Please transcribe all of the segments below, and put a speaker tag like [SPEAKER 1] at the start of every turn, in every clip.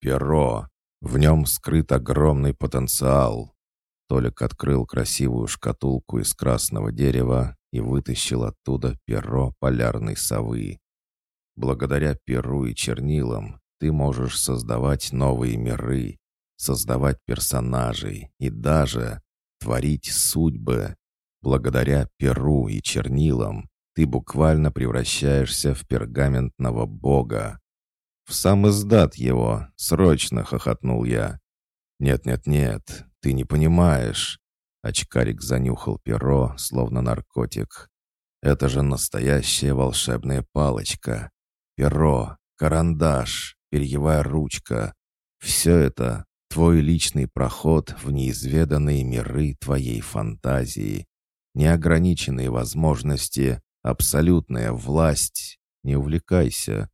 [SPEAKER 1] перо. В нем скрыт огромный потенциал. Толик открыл красивую шкатулку из красного дерева и вытащил оттуда перо полярной совы. Благодаря перу и чернилам ты можешь создавать новые миры, создавать персонажей и даже творить судьбы. Благодаря перу и чернилам ты буквально превращаешься в пергаментного бога. «В сам издат его!» — срочно хохотнул я. «Нет-нет-нет, ты не понимаешь». Очкарик занюхал перо, словно наркотик. «Это же настоящая волшебная палочка. Перо, карандаш, перьевая ручка. Все это — твой личный проход в неизведанные миры твоей фантазии. Неограниченные возможности, абсолютная власть. Не увлекайся.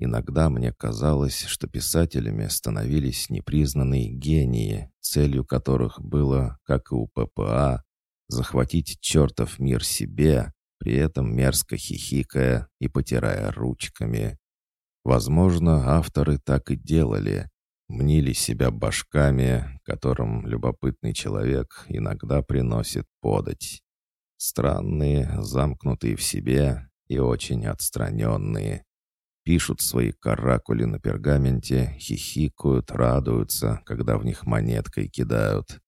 [SPEAKER 1] Иногда мне казалось, что писателями становились непризнанные гении, целью которых было, как и у ППА, захватить чертов мир себе, при этом мерзко хихикая и потирая ручками. Возможно, авторы так и делали, мнили себя башками, которым любопытный человек иногда приносит подать. Странные, замкнутые в себе и очень отстраненные пишут свои каракули на пергаменте, хихикают, радуются, когда в них монеткой кидают.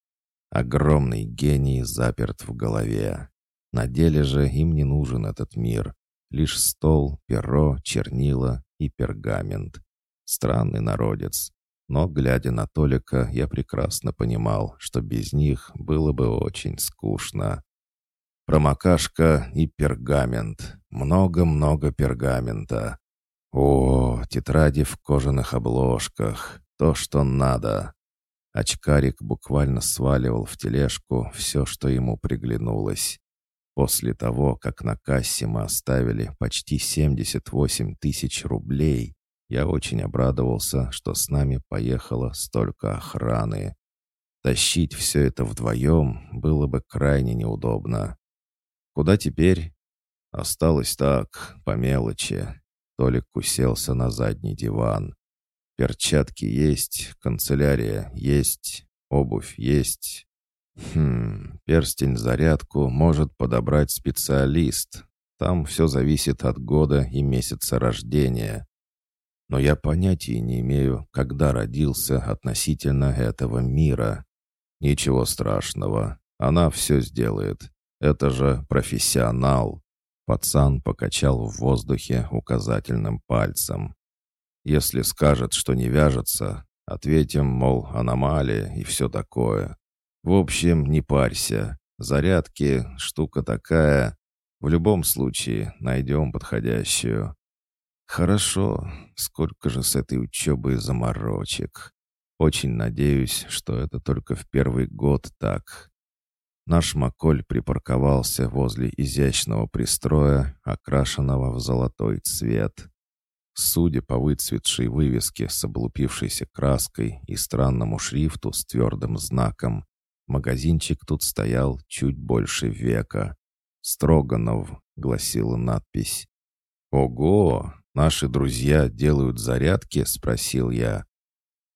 [SPEAKER 1] Огромный гений заперт в голове. На деле же им не нужен этот мир. Лишь стол, перо, чернила и пергамент. Странный народец. Но, глядя на Толика, я прекрасно понимал, что без них было бы очень скучно. Промокашка и пергамент. Много-много пергамента. О, тетради в кожаных обложках. То, что надо. Очкарик буквально сваливал в тележку все, что ему приглянулось. После того, как на кассе мы оставили почти 78 тысяч рублей, я очень обрадовался, что с нами поехало столько охраны. Тащить все это вдвоем было бы крайне неудобно. Куда теперь? Осталось так, по мелочи. Толик уселся на задний диван. Перчатки есть, канцелярия есть, обувь есть. Хм, перстень-зарядку может подобрать специалист. Там все зависит от года и месяца рождения. Но я понятия не имею, когда родился относительно этого мира. Ничего страшного, она все сделает. Это же профессионал. Пацан покачал в воздухе указательным пальцем. «Если скажет, что не вяжется, ответим, мол, аномалия и все такое. В общем, не парься. Зарядки — штука такая. В любом случае, найдем подходящую». «Хорошо. Сколько же с этой учебой заморочек. Очень надеюсь, что это только в первый год так. Наш Маколь припарковался возле изящного пристроя, окрашенного в золотой цвет. Судя по выцветшей вывеске с облупившейся краской и странному шрифту с твердым знаком, магазинчик тут стоял чуть больше века. «Строганов», — гласила надпись. «Ого! Наши друзья делают зарядки?» — спросил я.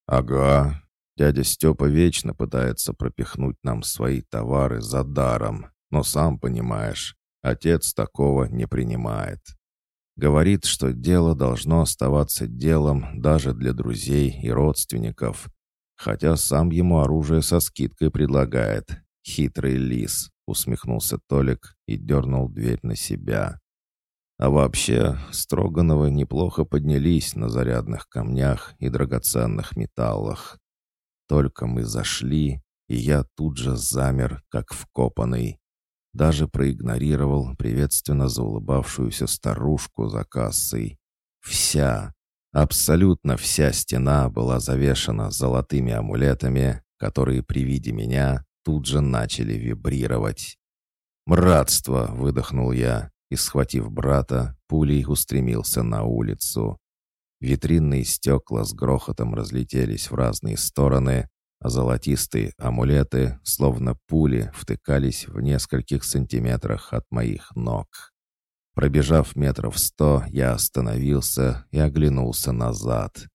[SPEAKER 1] «Ага, Дядя Степа вечно пытается пропихнуть нам свои товары за даром, но сам понимаешь, отец такого не принимает. Говорит, что дело должно оставаться делом даже для друзей и родственников, хотя сам ему оружие со скидкой предлагает. Хитрый лис, усмехнулся Толик и дернул дверь на себя. А вообще, Строгановы неплохо поднялись на зарядных камнях и драгоценных металлах. Только мы зашли, и я тут же замер, как вкопанный. Даже проигнорировал приветственно заулыбавшуюся старушку за кассой. Вся, абсолютно вся стена была завешена золотыми амулетами, которые при виде меня тут же начали вибрировать. «Мратство!» — выдохнул я и, схватив брата, пулей устремился на улицу. Витринные стекла с грохотом разлетелись в разные стороны, а золотистые амулеты, словно пули, втыкались в нескольких сантиметрах от моих ног. Пробежав метров сто, я остановился и оглянулся назад.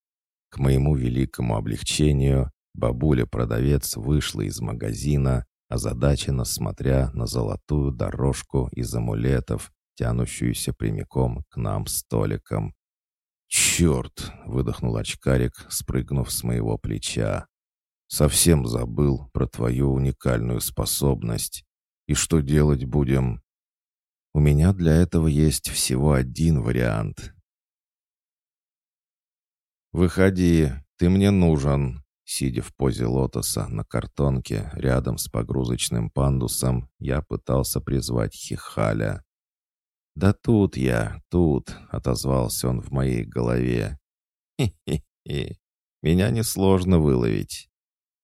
[SPEAKER 1] К моему великому облегчению бабуля-продавец вышла из магазина, озадаченно смотря на золотую дорожку из амулетов, тянущуюся прямиком к нам столиком. «Черт!» — выдохнул очкарик, спрыгнув с моего плеча. «Совсем забыл про твою уникальную способность. И что делать будем?» «У меня для этого есть всего один вариант». «Выходи, ты мне нужен!» Сидя в позе лотоса на картонке рядом с погрузочным пандусом, я пытался призвать Хихаля. «Да тут я, тут», — отозвался он в моей голове. «Хе-хе-хе, меня несложно выловить».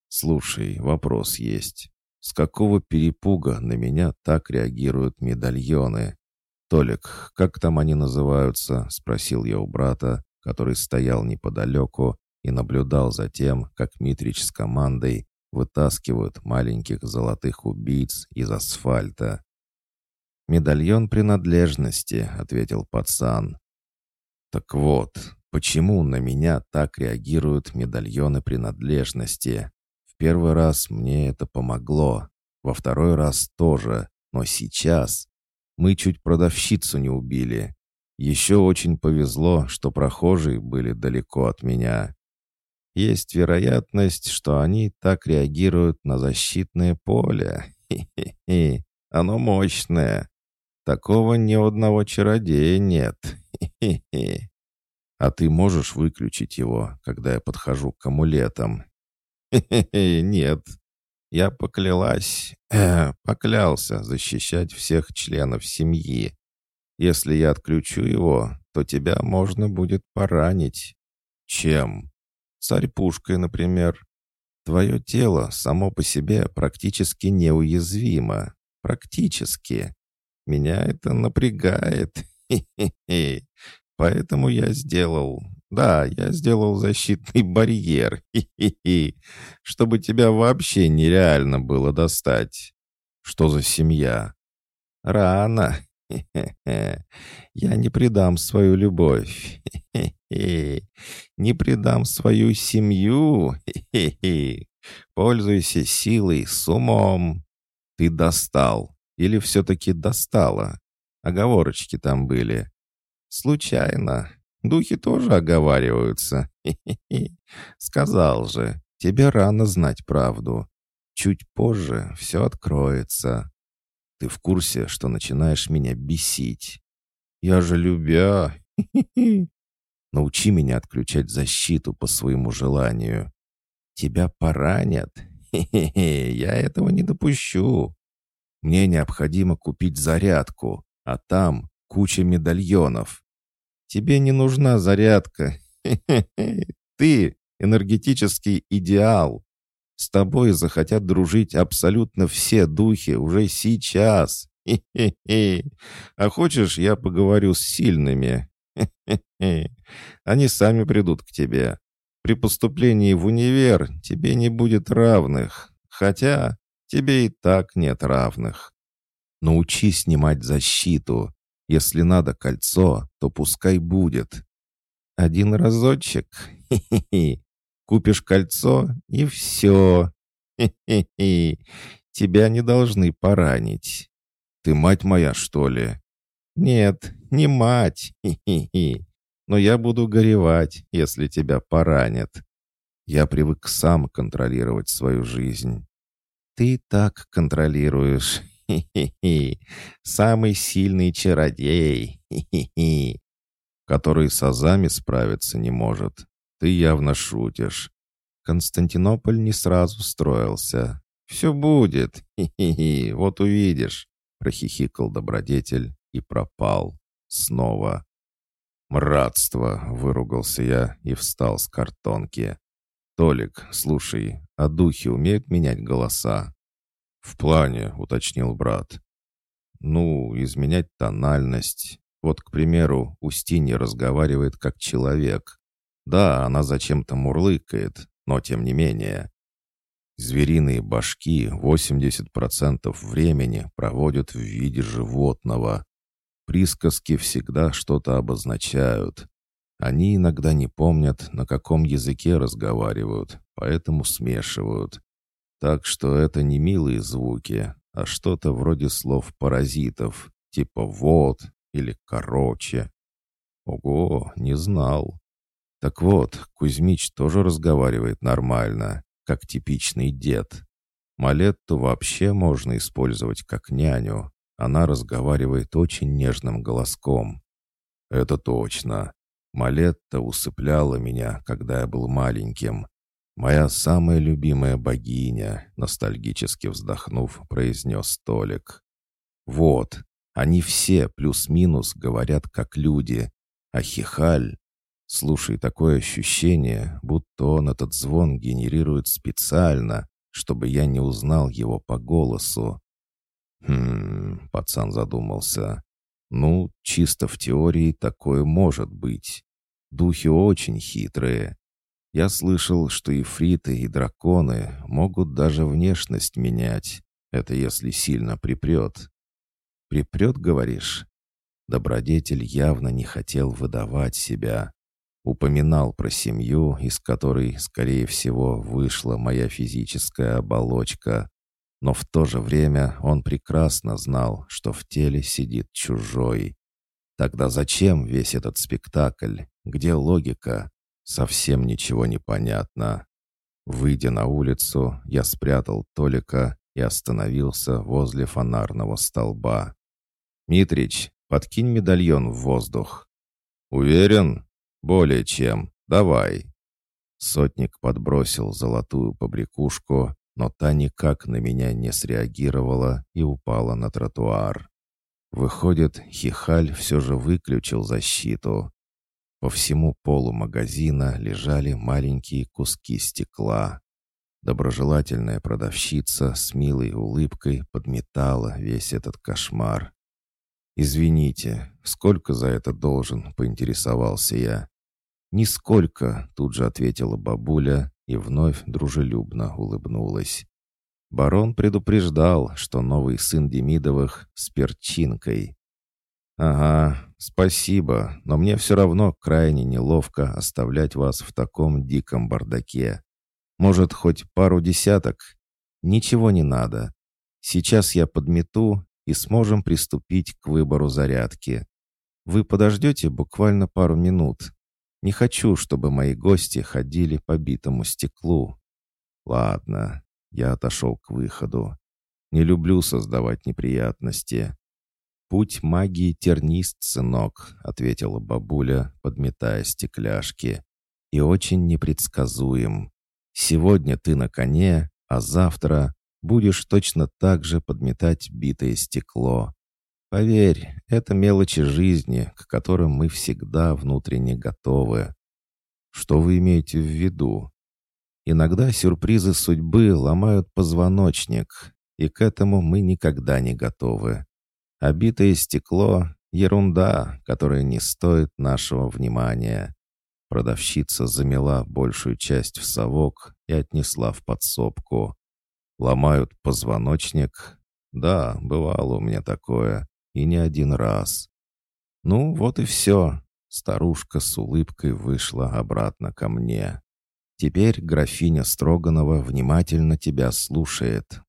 [SPEAKER 1] «Слушай, вопрос есть. С какого перепуга на меня так реагируют медальоны?» «Толик, как там они называются?» — спросил я у брата, который стоял неподалеку и наблюдал за тем, как Митрич с командой вытаскивают маленьких золотых убийц из асфальта. «Медальон принадлежности», — ответил пацан. «Так вот, почему на меня так реагируют медальоны принадлежности? В первый раз мне это помогло, во второй раз тоже, но сейчас мы чуть продавщицу не убили. Еще очень повезло, что прохожие были далеко от меня. Есть вероятность, что они так реагируют на защитное поле. Хе-хе-хе. Оно мощное. Такого ни одного чародея нет. А ты можешь выключить его, когда я подхожу к амулетам? Нет. Я поклялась, поклялся защищать всех членов семьи. Если я отключу его, то тебя можно будет поранить. Чем? Царь-пушкой, например. Твое тело само по себе практически неуязвимо. Практически. Меня это напрягает. Поэтому я сделал... Да, я сделал защитный барьер. Чтобы тебя вообще нереально было достать. Что за семья? Рано. Я не предам свою любовь. Не предам свою семью. Пользуйся силой с умом. Ты достал. Или все-таки достала? Оговорочки там были. Случайно. Духи тоже оговариваются. Сказал же, тебе рано знать правду. Чуть позже все откроется. Ты в курсе, что начинаешь меня бесить? Я же любя. Научи меня отключать защиту по своему желанию. Тебя поранят? Я этого не допущу. Мне необходимо купить зарядку, а там куча медальонов. Тебе не нужна зарядка. Ты энергетический идеал. С тобой захотят дружить абсолютно все духи уже сейчас. А хочешь, я поговорю с сильными? Они сами придут к тебе. При поступлении в универ тебе не будет равных. Хотя Тебе и так нет равных. Научи снимать защиту. Если надо кольцо, то пускай будет. Один разочек. Хе-хе-хе. Купишь кольцо, и все. Хе-хе-хе. Тебя не должны поранить. Ты мать моя, что ли? Нет, не мать. Хе-хе-хе. Но я буду горевать, если тебя поранят. Я привык сам контролировать свою жизнь. Ты так контролируешь. Хи-хи-хи. Самый сильный чародей. Хи-хи-хи. Который с азами справиться не может. Ты явно шутишь. Константинополь не сразу строился. Все будет. Хи-хи-хи. Вот увидишь. Прохихикал добродетель и пропал. Снова. «Мратство!» — выругался я и встал с картонки. «Толик, слушай, а духи умеют менять голоса?» «В плане», — уточнил брат. «Ну, изменять тональность. Вот, к примеру, Устинья разговаривает как человек. Да, она зачем-то мурлыкает, но тем не менее. Звериные башки 80% времени проводят в виде животного. Присказки всегда что-то обозначают. Они иногда не помнят, на каком языке разговаривают, поэтому смешивают. Так что это не милые звуки, а что-то вроде слов паразитов, типа «вот» или «короче». Ого, не знал. Так вот, Кузьмич тоже разговаривает нормально, как типичный дед. Малетту вообще можно использовать как няню. Она разговаривает очень нежным голоском. Это точно. Малетта усыпляла меня, когда я был маленьким. Моя самая любимая богиня, ностальгически вздохнув, произнес Толик. Вот, они все плюс-минус говорят как люди, а Хихаль... Слушай, такое ощущение, будто он этот звон генерирует специально, чтобы я не узнал его по голосу. Хм, пацан задумался. Ну, чисто в теории такое может быть. Духи очень хитрые. Я слышал, что и фриты, и драконы могут даже внешность менять. Это если сильно припрет. Припрет, говоришь? Добродетель явно не хотел выдавать себя. Упоминал про семью, из которой, скорее всего, вышла моя физическая оболочка. Но в то же время он прекрасно знал, что в теле сидит чужой. Тогда зачем весь этот спектакль? Где логика? Совсем ничего не понятно. Выйдя на улицу, я спрятал Толика и остановился возле фонарного столба. «Митрич, подкинь медальон в воздух». «Уверен?» «Более чем. Давай». Сотник подбросил золотую побрякушку, но та никак на меня не среагировала и упала на тротуар. Выходит, Хихаль все же выключил защиту. По всему полу магазина лежали маленькие куски стекла. Доброжелательная продавщица с милой улыбкой подметала весь этот кошмар. «Извините, сколько за это должен?» — поинтересовался я. «Нисколько», — тут же ответила бабуля и вновь дружелюбно улыбнулась. Барон предупреждал, что новый сын Демидовых с перчинкой. «Ага, спасибо, но мне все равно крайне неловко оставлять вас в таком диком бардаке. Может, хоть пару десяток? Ничего не надо. Сейчас я подмету и сможем приступить к выбору зарядки. Вы подождете буквально пару минут. Не хочу, чтобы мои гости ходили по битому стеклу. Ладно, я отошел к выходу. Не люблю создавать неприятности. «Путь магии тернист, сынок», — ответила бабуля, подметая стекляшки. «И очень непредсказуем. Сегодня ты на коне, а завтра будешь точно так же подметать битое стекло. Поверь, это мелочи жизни, к которым мы всегда внутренне готовы. Что вы имеете в виду? Иногда сюрпризы судьбы ломают позвоночник, и к этому мы никогда не готовы. Обитое стекло — ерунда, которая не стоит нашего внимания. Продавщица замела большую часть в совок и отнесла в подсобку. Ломают позвоночник? Да, бывало у меня такое, и не один раз. Ну, вот и все. Старушка с улыбкой вышла обратно ко мне. Теперь графиня Строганова внимательно тебя слушает.